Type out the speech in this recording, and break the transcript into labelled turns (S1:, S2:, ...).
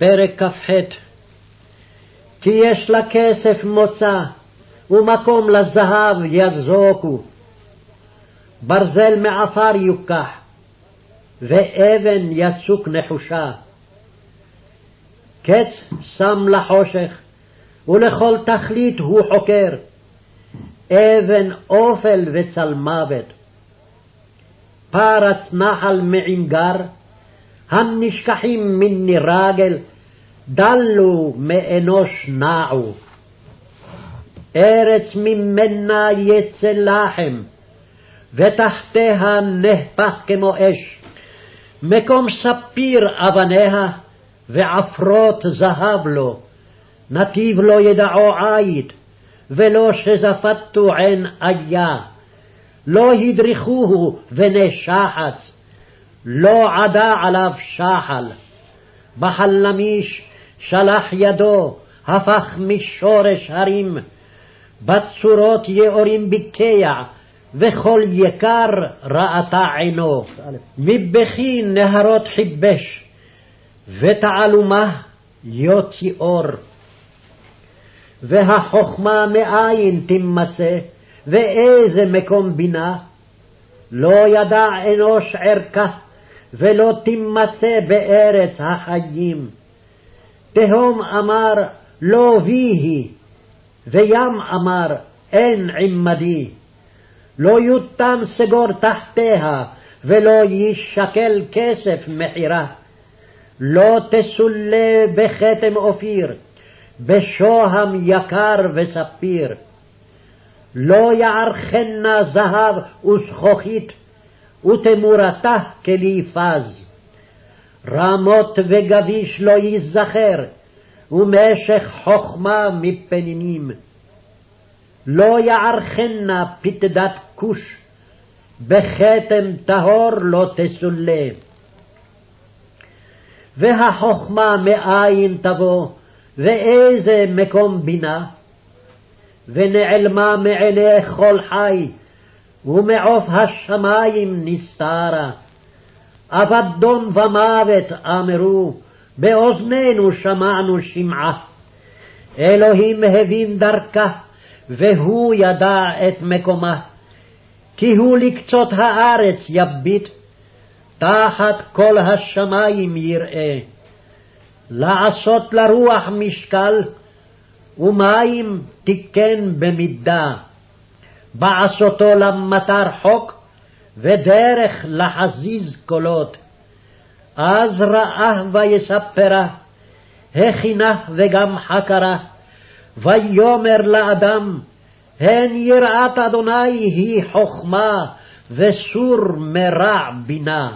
S1: פרק כ"ח כי יש לכסף מוצא, ומקום לזהב יזוקו. ברזל מעפר יוקח, ואבן יצוק נחושה. קץ שם לחושך, ולכל תכלית הוא חוקר. אבן אופל וצלמוות. פרץ נחל מענגר, הנשכחים מני רגל, דלו מאנוש נעו. ארץ ממנה יצא לחם, ותחתיה נהפך כמו אש. מקום ספיר אבניה, ועפרות זהב לו. נתיב לא ידעו עית, ולא שזפתו עין איה. לא הדריכוהו בני שחץ, לא עדה עליו שחל. בחלמיש שלח ידו, הפך משורש הרים. בצורות יאורים ביקע, וכל יקר ראתה עינו. מבכי נהרות חיבש, ותעלומה יוציא אור. והחכמה מאין תימצא, ואיזה מקום בינה? לא ידע אנוש ערכה, ולא תימצא בארץ החיים. תהום אמר לא ויהי, וים אמר אין עמדי. לא יותם סגור תחתיה, ולא יישקל כסף מחירה. לא תסולה בכתם אופיר, בשוהם יקר וספיר. לא יערכנה זהב וזכוכית, ותמורתה כלי פז. רמות וגביש לא ייזכר, ומשך חכמה מפנינים. לא יערכנה פתדת כוש, בכתם טהור לא תסולה. והחכמה מאין תבוא, ואיזה מקום בינה? ונעלמה מעיני כל חי, ומעוף השמים נסתרה. אבדון ומוות אמרו, באוזנינו שמענו שמעה. אלוהים הבין דרכה, והוא ידע את מקומה. כי הוא לקצות הארץ יביט, תחת כל השמים יראה. לעשות לרוח משקל, ומים תיקן במידה. בעשותו למטר חוק, ודרך לחזיז קולות. אז ראה ויספרה, הכינה וגם חקרה, ויאמר לאדם, הן יראת אדוני היא חכמה, וסור מרע בינה.